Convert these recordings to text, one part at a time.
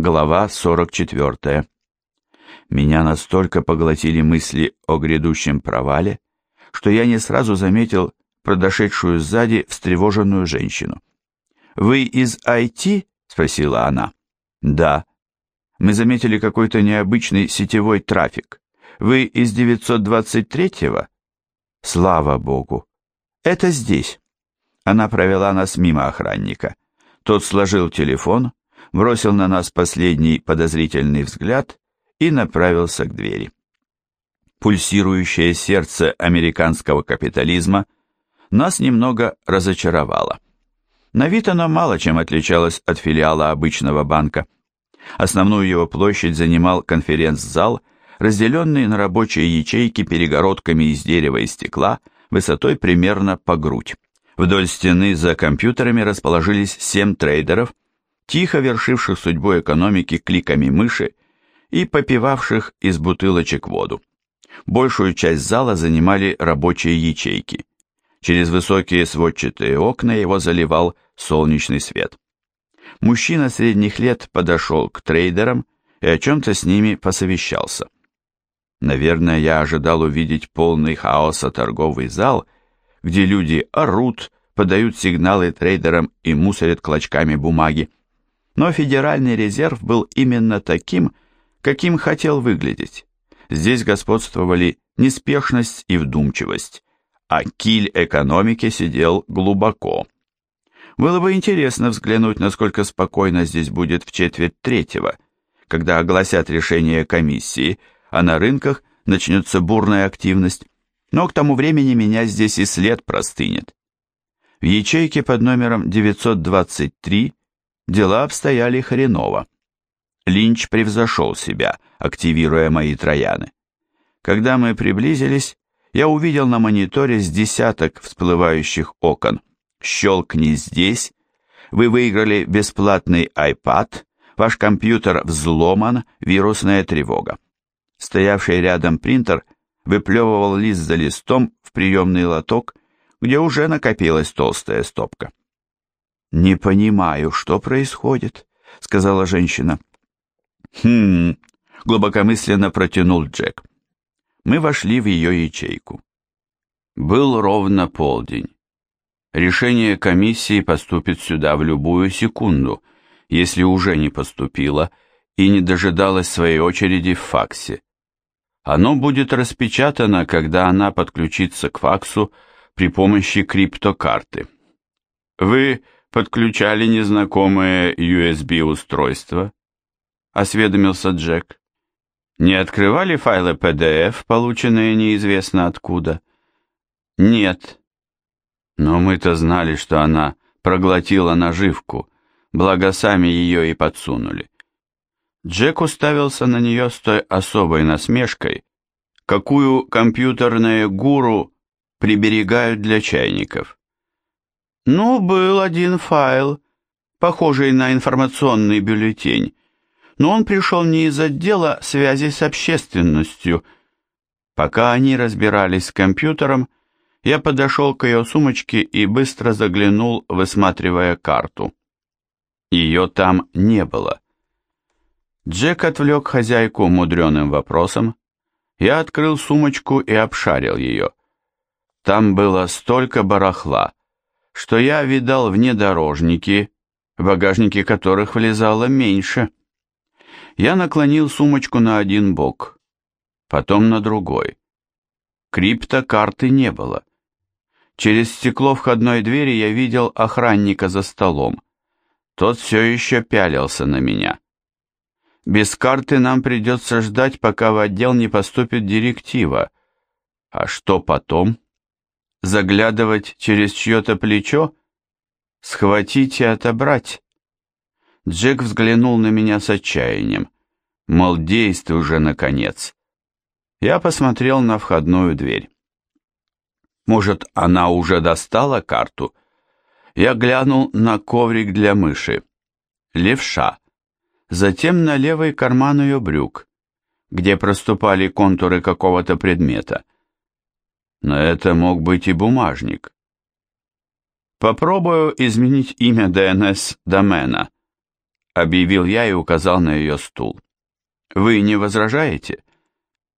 Глава 44. Меня настолько поглотили мысли о грядущем провале, что я не сразу заметил подошедшую сзади встревоженную женщину. «Вы из IT?» — спросила она. «Да». «Мы заметили какой-то необычный сетевой трафик. Вы из 923-го?» «Слава Богу!» «Это здесь». Она провела нас мимо охранника. Тот сложил телефон, бросил на нас последний подозрительный взгляд и направился к двери. Пульсирующее сердце американского капитализма нас немного разочаровало. На вид оно мало чем отличалось от филиала обычного банка. Основную его площадь занимал конференц-зал, разделенный на рабочие ячейки перегородками из дерева и стекла высотой примерно по грудь. Вдоль стены за компьютерами расположились семь трейдеров, тихо вершивших судьбу экономики кликами мыши и попивавших из бутылочек воду. Большую часть зала занимали рабочие ячейки. Через высокие сводчатые окна его заливал солнечный свет. Мужчина средних лет подошел к трейдерам и о чем-то с ними посовещался. Наверное, я ожидал увидеть полный хаоса торговый зал, где люди орут, подают сигналы трейдерам и мусорят клочками бумаги. Но Федеральный резерв был именно таким, каким хотел выглядеть. Здесь господствовали неспешность и вдумчивость, а киль экономики сидел глубоко. Было бы интересно взглянуть, насколько спокойно здесь будет в четверть третьего, когда огласят решение комиссии, а на рынках начнется бурная активность, но к тому времени меня здесь и след простынет. В ячейке под номером 923 дела обстояли хреново. Линч превзошел себя, активируя мои трояны. Когда мы приблизились, я увидел на мониторе с десяток всплывающих окон. Щелкни здесь, вы выиграли бесплатный iPad, ваш компьютер взломан, вирусная тревога. Стоявший рядом принтер выплевывал лист за листом в приемный лоток, где уже накопилась толстая стопка. «Не понимаю, что происходит», — сказала женщина. «Хм...» — глубокомысленно протянул Джек. Мы вошли в ее ячейку. Был ровно полдень. Решение комиссии поступит сюда в любую секунду, если уже не поступило и не дожидалось своей очереди в факсе. Оно будет распечатано, когда она подключится к факсу при помощи криптокарты. Вы подключали незнакомое USB-устройство?» — осведомился Джек. «Не открывали файлы PDF, полученные неизвестно откуда?» «Нет». «Но мы-то знали, что она проглотила наживку, благо сами ее и подсунули». Джек уставился на нее с той особой насмешкой, какую компьютерные гуру приберегают для чайников. Ну, был один файл, похожий на информационный бюллетень, но он пришел не из отдела связи с общественностью. Пока они разбирались с компьютером, я подошел к ее сумочке и быстро заглянул, высматривая карту. Ее там не было. Джек отвлек хозяйку мудреным вопросом. Я открыл сумочку и обшарил ее. Там было столько барахла, что я видал внедорожники, в багажнике которых влезало меньше. Я наклонил сумочку на один бок, потом на другой. Криптокарты не было. Через стекло входной двери я видел охранника за столом. Тот все еще пялился на меня. Без карты нам придется ждать, пока в отдел не поступит директива. А что потом? Заглядывать через чье-то плечо, схватить и отобрать. Джек взглянул на меня с отчаянием, мол, действуй уже, наконец. Я посмотрел на входную дверь. Может, она уже достала карту? Я глянул на коврик для мыши. Левша. Затем на левый карман ее брюк, где проступали контуры какого-то предмета но это мог быть и бумажник. Попробую изменить имя ДНС домена. объявил я и указал на ее стул. «Вы не возражаете?»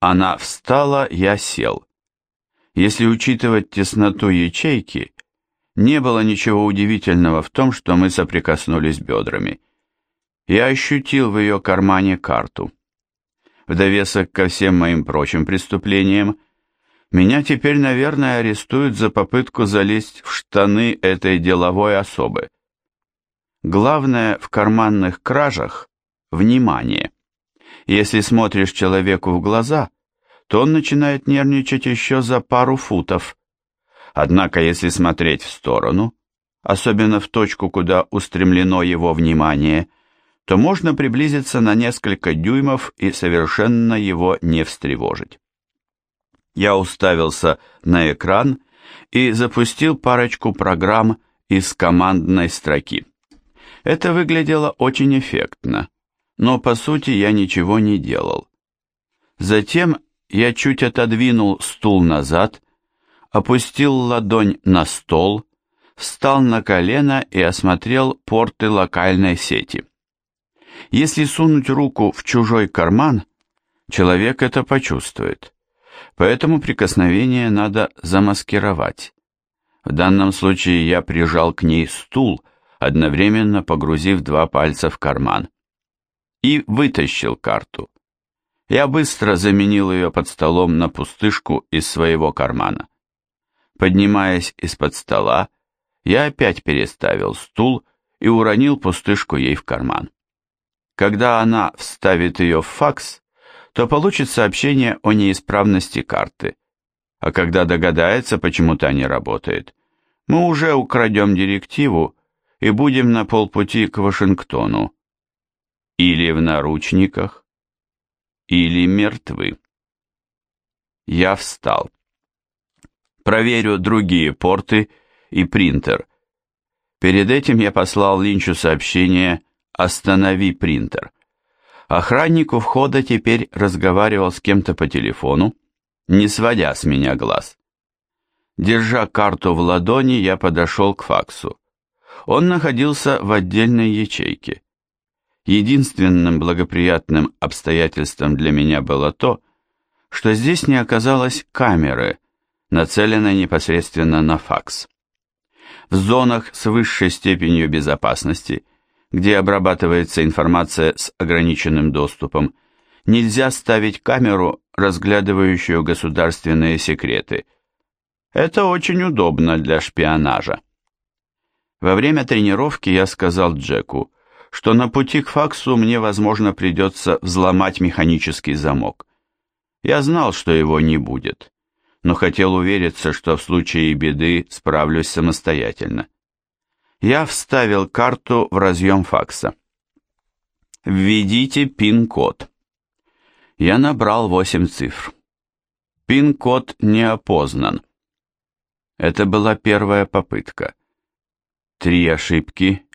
Она встала, я сел. Если учитывать тесноту ячейки, не было ничего удивительного в том, что мы соприкоснулись бедрами. Я ощутил в ее кармане карту. В довесок ко всем моим прочим преступлениям, меня теперь, наверное, арестуют за попытку залезть в штаны этой деловой особы. Главное в карманных кражах – внимание. Если смотришь человеку в глаза, то он начинает нервничать еще за пару футов. Однако, если смотреть в сторону, особенно в точку, куда устремлено его внимание, то можно приблизиться на несколько дюймов и совершенно его не встревожить. Я уставился на экран и запустил парочку программ из командной строки. Это выглядело очень эффектно, но по сути я ничего не делал. Затем я чуть отодвинул стул назад, опустил ладонь на стол, встал на колено и осмотрел порты локальной сети. Если сунуть руку в чужой карман, человек это почувствует. Поэтому прикосновение надо замаскировать. В данном случае я прижал к ней стул, одновременно погрузив два пальца в карман. И вытащил карту. Я быстро заменил ее под столом на пустышку из своего кармана. Поднимаясь из-под стола, я опять переставил стул и уронил пустышку ей в карман. Когда она вставит ее в факс, то получит сообщение о неисправности карты. А когда догадается, почему та не работает, мы уже украдем директиву и будем на полпути к Вашингтону. Или в наручниках, или мертвы. Я встал. Проверю другие порты и принтер. Перед этим я послал Линчу сообщение «Останови принтер». Охранник у входа теперь разговаривал с кем-то по телефону, не сводя с меня глаз. Держа карту в ладони, я подошел к факсу. Он находился в отдельной ячейке. Единственным благоприятным обстоятельством для меня было то, что здесь не оказалось камеры, нацеленной непосредственно на факс. В зонах с высшей степенью безопасности, где обрабатывается информация с ограниченным доступом, нельзя ставить камеру, разглядывающую государственные секреты. Это очень удобно для шпионажа. Во время тренировки я сказал Джеку, что на пути к факсу мне, возможно, придется взломать механический замок. Я знал, что его не будет, но хотел увериться, что в случае беды справлюсь самостоятельно. Я вставил карту в разъем факса. «Введите пин-код». Я набрал восемь цифр. Пин-код не опознан. Это была первая попытка. Три ошибки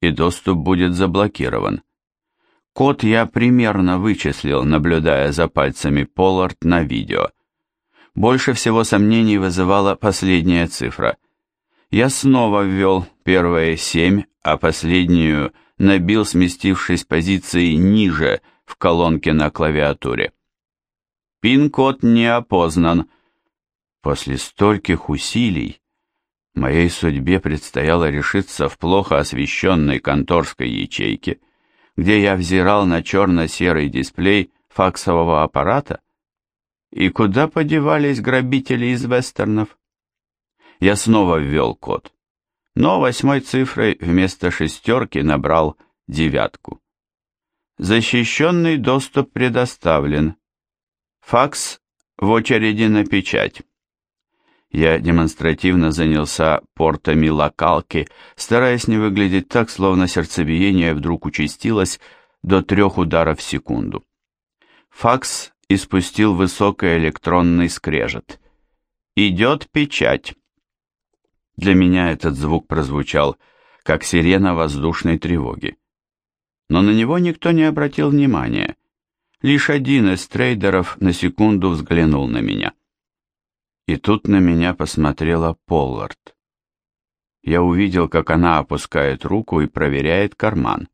и доступ будет заблокирован. Код я примерно вычислил, наблюдая за пальцами Поллард на видео. Больше всего сомнений вызывала последняя цифра. Я снова ввел первые семь, а последнюю набил, сместившись позиции ниже в колонке на клавиатуре. Пин-код не опознан. После стольких усилий Моей судьбе предстояло решиться в плохо освещенной конторской ячейке, где я взирал на черно-серый дисплей факсового аппарата. И куда подевались грабители из вестернов? Я снова ввел код, но восьмой цифрой вместо шестерки набрал девятку. Защищенный доступ предоставлен. Факс в очереди на печать. Я демонстративно занялся портами локалки, стараясь не выглядеть так, словно сердцебиение вдруг участилось до трех ударов в секунду. Факс испустил высокий электронный скрежет. «Идет печать». Для меня этот звук прозвучал, как сирена воздушной тревоги. Но на него никто не обратил внимания. Лишь один из трейдеров на секунду взглянул на меня. И тут на меня посмотрела Поллард. Я увидел, как она опускает руку и проверяет карман.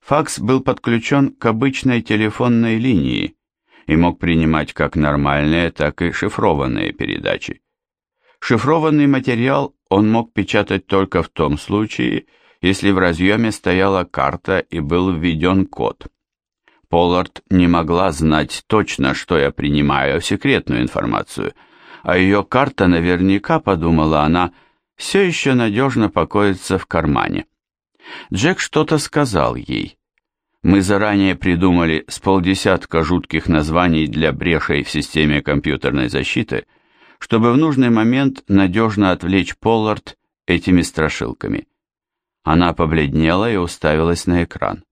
Факс был подключен к обычной телефонной линии и мог принимать как нормальные, так и шифрованные передачи. Шифрованный материал он мог печатать только в том случае, если в разъеме стояла карта и был введен код. Поллард не могла знать точно, что я принимаю секретную информацию, а ее карта наверняка, подумала она, все еще надежно покоится в кармане. Джек что-то сказал ей. Мы заранее придумали с полдесятка жутких названий для брешей в системе компьютерной защиты, чтобы в нужный момент надежно отвлечь Поллард этими страшилками. Она побледнела и уставилась на экран.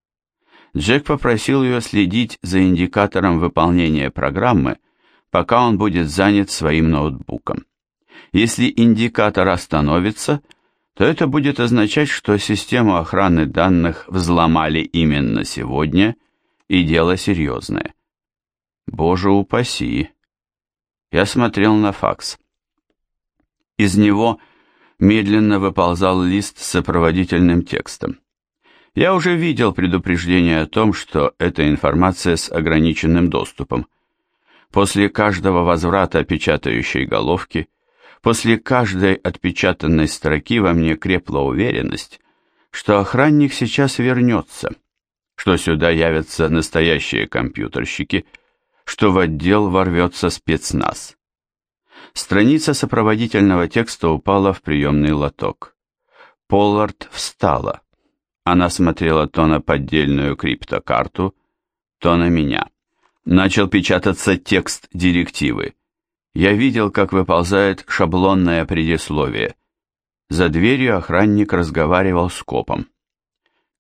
Джек попросил ее следить за индикатором выполнения программы, пока он будет занят своим ноутбуком. Если индикатор остановится, то это будет означать, что систему охраны данных взломали именно сегодня, и дело серьезное. Боже упаси! Я смотрел на факс. Из него медленно выползал лист с сопроводительным текстом. Я уже видел предупреждение о том, что это информация с ограниченным доступом. После каждого возврата печатающей головки, после каждой отпечатанной строки во мне крепла уверенность, что охранник сейчас вернется, что сюда явятся настоящие компьютерщики, что в отдел ворвется спецназ. Страница сопроводительного текста упала в приемный лоток. Поллард встала. Она смотрела то на поддельную криптокарту, то на меня. Начал печататься текст директивы. Я видел, как выползает шаблонное предисловие. За дверью охранник разговаривал с копом.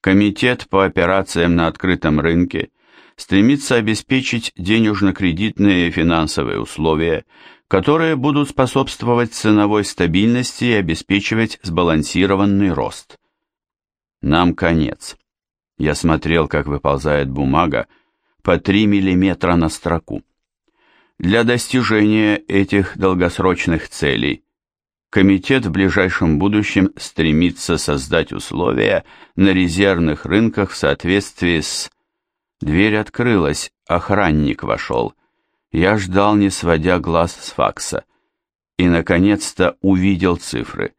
Комитет по операциям на открытом рынке стремится обеспечить денежно-кредитные и финансовые условия, которые будут способствовать ценовой стабильности и обеспечивать сбалансированный рост. Нам конец. Я смотрел, как выползает бумага по 3 миллиметра на строку. Для достижения этих долгосрочных целей комитет в ближайшем будущем стремится создать условия на резервных рынках в соответствии с... Дверь открылась, охранник вошел. Я ждал, не сводя глаз с факса. И, наконец-то, увидел цифры.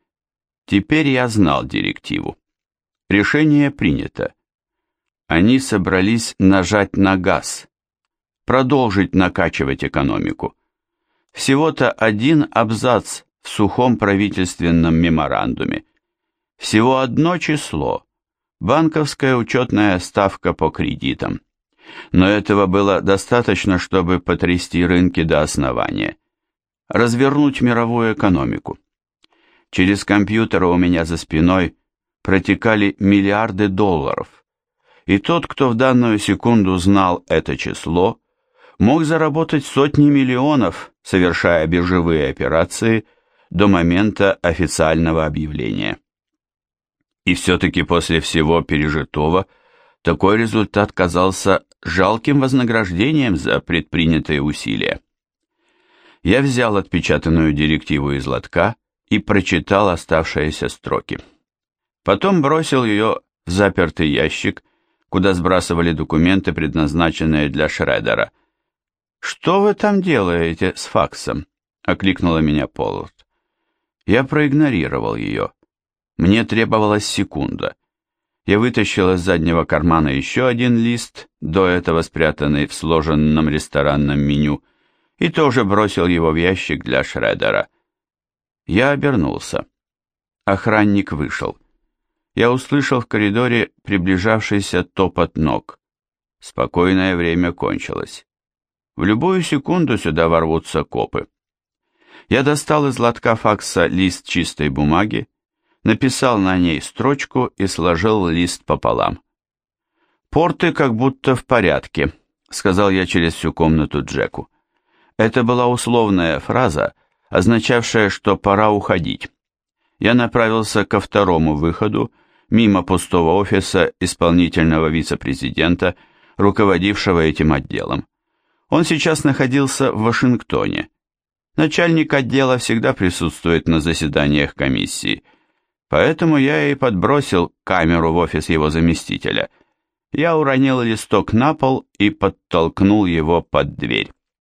Теперь я знал директиву. Решение принято. Они собрались нажать на газ, продолжить накачивать экономику. Всего-то один абзац в сухом правительственном меморандуме. Всего одно число. Банковская учетная ставка по кредитам. Но этого было достаточно, чтобы потрясти рынки до основания. Развернуть мировую экономику. Через компьютер у меня за спиной протекали миллиарды долларов, и тот, кто в данную секунду знал это число, мог заработать сотни миллионов, совершая биржевые операции до момента официального объявления. И все-таки после всего пережитого такой результат казался жалким вознаграждением за предпринятые усилия. Я взял отпечатанную директиву из лотка и прочитал оставшиеся строки. Потом бросил ее в запертый ящик, куда сбрасывали документы, предназначенные для Шредера. «Что вы там делаете с факсом?» — окликнула меня Поллард. Я проигнорировал ее. Мне требовалась секунда. Я вытащил из заднего кармана еще один лист, до этого спрятанный в сложенном ресторанном меню, и тоже бросил его в ящик для Шредера. Я обернулся. Охранник вышел я услышал в коридоре приближавшийся топот ног. Спокойное время кончилось. В любую секунду сюда ворвутся копы. Я достал из лотка факса лист чистой бумаги, написал на ней строчку и сложил лист пополам. «Порты как будто в порядке», — сказал я через всю комнату Джеку. Это была условная фраза, означавшая, что пора уходить. Я направился ко второму выходу, мимо пустого офиса исполнительного вице-президента, руководившего этим отделом. Он сейчас находился в Вашингтоне. Начальник отдела всегда присутствует на заседаниях комиссии, поэтому я и подбросил камеру в офис его заместителя. я уронил листок на пол и подтолкнул его под дверь.